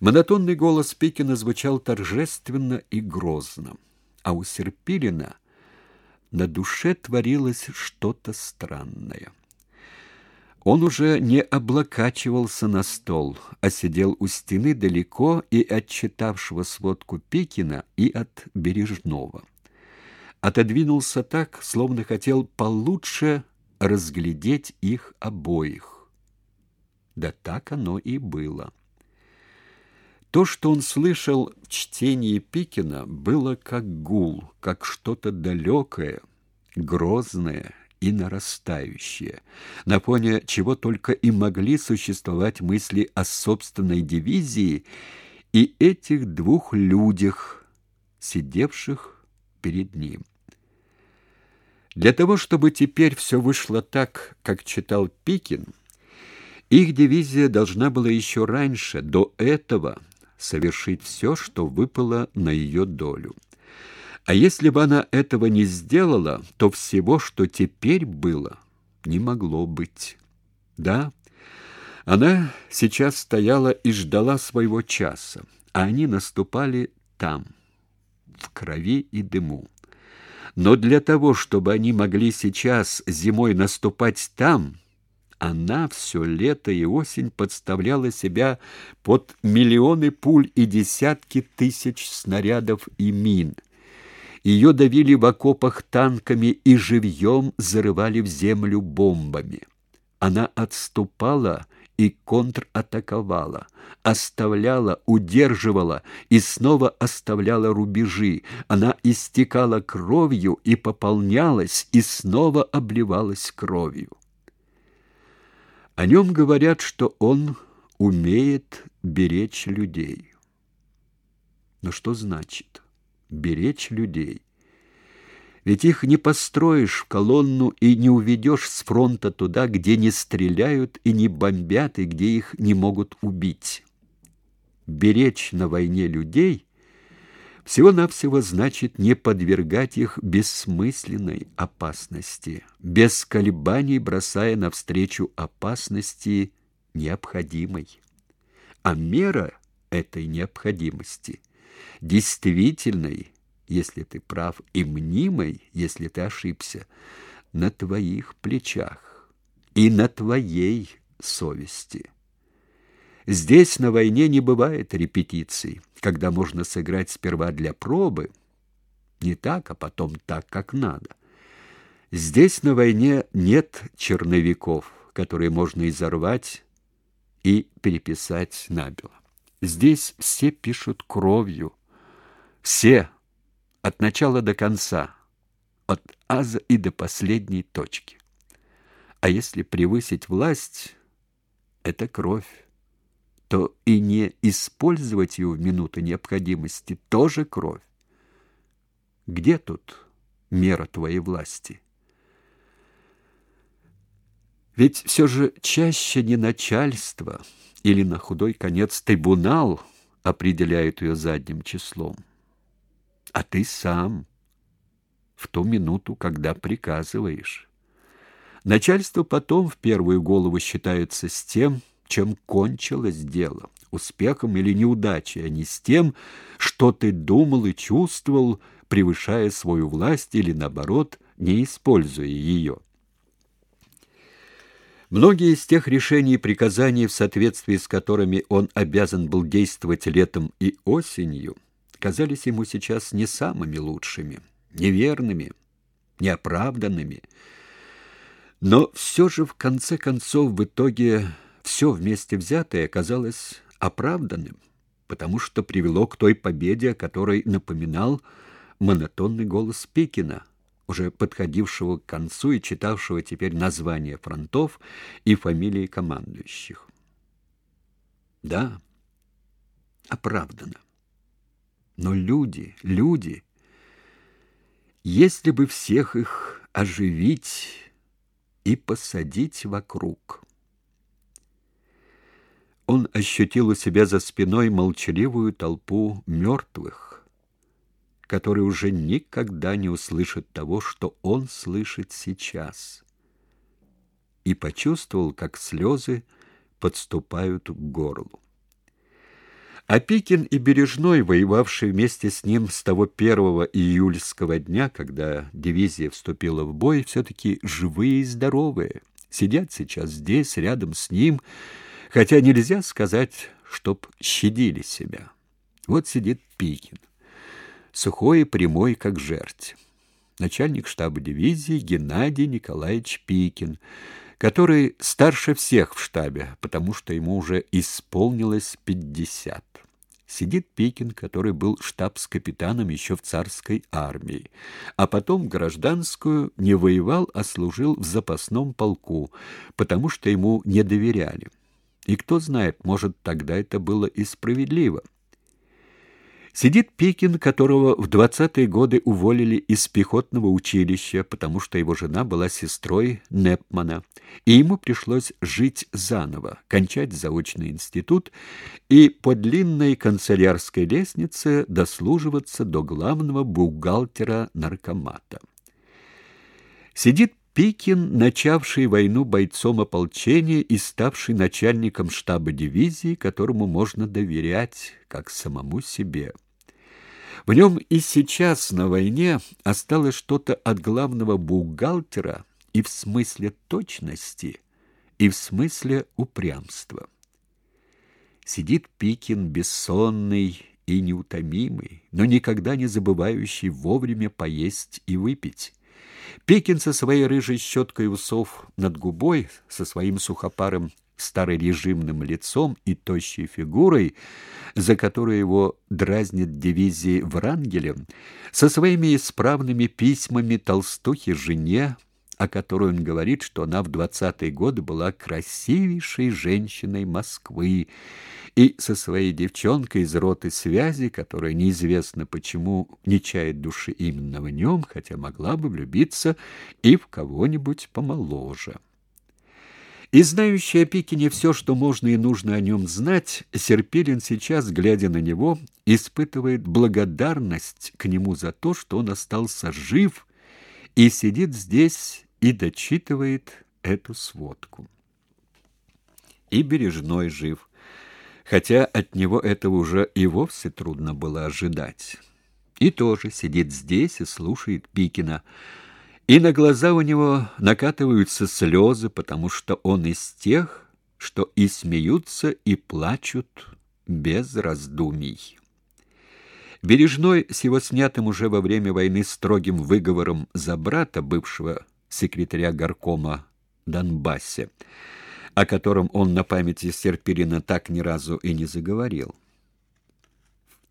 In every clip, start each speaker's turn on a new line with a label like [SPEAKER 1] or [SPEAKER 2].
[SPEAKER 1] Монотонный голос Пикина звучал торжественно и грозно, а у Серпилина на душе творилось что-то странное. Он уже не облокачивался на стол, а сидел у стены далеко и от читавшего сводку Пикина, и от Бережного. Отодвинулся так, словно хотел получше разглядеть их обоих. Да так оно и было. То, что он слышал в чтении Пикина, было как гул, как что-то далекое, грозное и нарастающее, на фоне чего только и могли существовать мысли о собственной дивизии и этих двух людях, сидевших перед ним. Для того, чтобы теперь все вышло так, как читал Пикин, их дивизия должна была еще раньше, до этого, совершить все, что выпало на ее долю. А если бы она этого не сделала, то всего, что теперь было, не могло быть. Да, она сейчас стояла и ждала своего часа, а они наступали там, в крови и дыму. Но для того, чтобы они могли сейчас зимой наступать там, она все лето и осень подставляла себя под миллионы пуль и десятки тысяч снарядов и мин. Ее давили в окопах танками и живьем зарывали в землю бомбами. Она отступала и контратаковала, оставляла, удерживала и снова оставляла рубежи. Она истекала кровью и пополнялась, и снова обливалась кровью. О нем говорят, что он умеет беречь людей. Но что значит беречь людей? Ведь их не построишь в колонну и не уведешь с фронта туда, где не стреляют и не бомбят, и где их не могут убить. Беречь на войне людей всего-навсего значит не подвергать их бессмысленной опасности, без колебаний бросая навстречу опасности необходимой. А мера этой необходимости действительной, если ты прав, и мнимой, если ты ошибся, на твоих плечах и на твоей совести. Здесь на войне не бывает репетиций, когда можно сыграть сперва для пробы, не так, а потом так, как надо. Здесь на войне нет черновиков, которые можно изорвать и переписать набело. Здесь все пишут кровью. Все, от начала до конца, от аза и до последней точки. А если превысить власть, это кровь то и не использовать ее в минуты необходимости тоже кровь. Где тут мера твоей власти? Ведь все же чаще не начальство или на худой конец трибунал определяет ее задним числом, а ты сам в ту минуту, когда приказываешь. Начальство потом в первую голову считается с тем, чем кончилось дело, успехом или неудачей, а не с тем, что ты думал и чувствовал, превышая свою власть или, наоборот, не используя ее. Многие из тех решений и приказаний, в соответствии с которыми он обязан был действовать летом и осенью, казались ему сейчас не самыми лучшими, неверными, неоправданными. Но все же, в конце концов, в итоге все вместе взятое оказалось оправданным, потому что привело к той победе, о которой напоминал монотонный голос Пекина, уже подходившего к концу и читавшего теперь названия фронтов и фамилии командующих. Да, оправдано. Но люди, люди, если бы всех их оживить и посадить вокруг он ощутил у себя за спиной молчаливую толпу мертвых, которые уже никогда не услышат того, что он слышит сейчас. И почувствовал, как слезы подступают к горлу. А Пикин и Бережной, воевавшие вместе с ним с того первого июльского дня, когда дивизия вступила в бой, все-таки живые и здоровые, сидят сейчас здесь, рядом с ним, хотя нельзя сказать, чтоб щадили себя. Вот сидит Пикин, сухой и прямой, как жерть. Начальник штаба дивизии Геннадий Николаевич Пикин, который старше всех в штабе, потому что ему уже исполнилось пятьдесят. Сидит Пикин, который был штабс-капитаном еще в царской армии, а потом гражданскую не воевал, а служил в запасном полку, потому что ему не доверяли. И кто знает, может, тогда это было и справедливо. Сидит Пикин, которого в двадцатые годы уволили из пехотного училища, потому что его жена была сестрой Непмана, и ему пришлось жить заново, кончать заочный институт и по длинной канцелярской лестнице дослуживаться до главного бухгалтера наркомата. Сидит Пикин, начавший войну бойцом ополчения и ставший начальником штаба дивизии, которому можно доверять как самому себе. В нем и сейчас на войне осталось что-то от главного бухгалтера и в смысле точности, и в смысле упрямства. Сидит Пикин бессонный и неутомимый, но никогда не забывающий вовремя поесть и выпить. Пикин со своей рыжей щеткой усов над губой, со своим сухопарым старорежимным лицом и тощей фигурой, за которую его дразнит дивизии Врангеля, со своими исправными письмами толстухе жене, о которой он говорит, что она в двадцатые годы была красивейшей женщиной Москвы, и со своей девчонкой из роты связи, которая неизвестно почему не чает души именно в нем, хотя могла бы влюбиться и в кого-нибудь помоложе. И знающий о Пикине все, что можно и нужно о нем знать, Серпилин сейчас, глядя на него, испытывает благодарность к нему за то, что он остался жив и сидит здесь и дочитывает эту сводку. И Бережной жив, хотя от него этого уже и вовсе трудно было ожидать. И тоже сидит здесь и слушает Пикина, и на глаза у него накатываются слезы, потому что он из тех, что и смеются, и плачут без раздумий. Бережной с его снятым уже во время войны строгим выговором за брата бывшего секретаря горкома Донбассе, о котором он на памяти Серпирина так ни разу и не заговорил.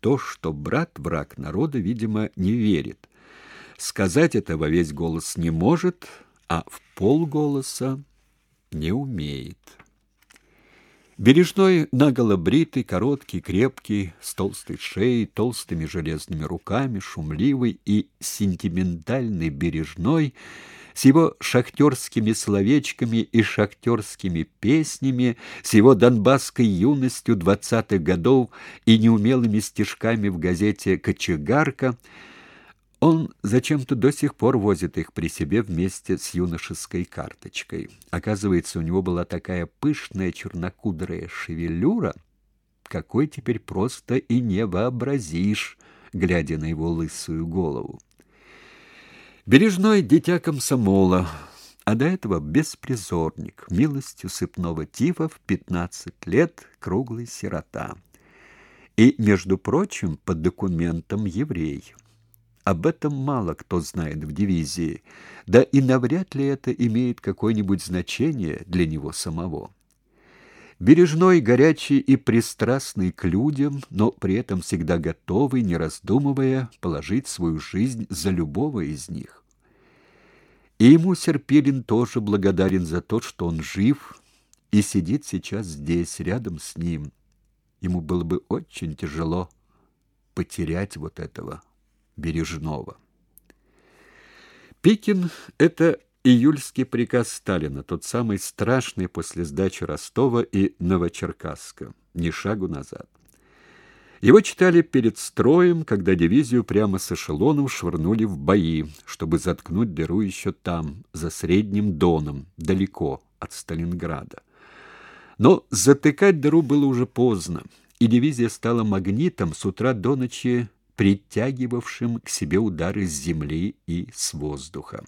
[SPEAKER 1] То, что брат враг народа, видимо, не верит. Сказать это во весь голос не может, а в полголоса не умеет. Бережной, наголо бритый, короткий, крепкий, с толстой шеей, толстыми железными руками, шумливый и сентиментальный Бережной, с его шахтерскими словечками и шахтерскими песнями, с его донбасской юностью двадцатых годов и неумелыми стишками в газете «Кочегарка», он зачем-то до сих пор возит их при себе вместе с юношеской карточкой. Оказывается, у него была такая пышная чернокудрая шевелюра, какой теперь просто и не вообразишь, глядя на его лысую голову. Бережной дитя комсомола, а до этого беспризорник, милостью сыпного тифа в пятнадцать лет круглый сирота. И, между прочим, под документом еврей. Об этом мало кто знает в дивизии, да и навряд ли это имеет какое-нибудь значение для него самого. Бережной, горячий и пристрастный к людям, но при этом всегда готовый, не раздумывая, положить свою жизнь за любого из них. И ему Серпилин тоже благодарен за то, что он жив и сидит сейчас здесь, рядом с ним. Ему было бы очень тяжело потерять вот этого Бережного. Пикин — это июльский приказ Сталина, тот самый страшный после сдачи Ростова и Новочеркасска. Ни шагу назад. Его читали перед строем, когда дивизию прямо с эшелоном швырнули в бои, чтобы заткнуть дыру еще там, за Средним Доном, далеко от Сталинграда. Но затыкать дыру было уже поздно и дивизия стала магнитом с утра до ночи притягивавшим к себе удары с земли и с воздуха.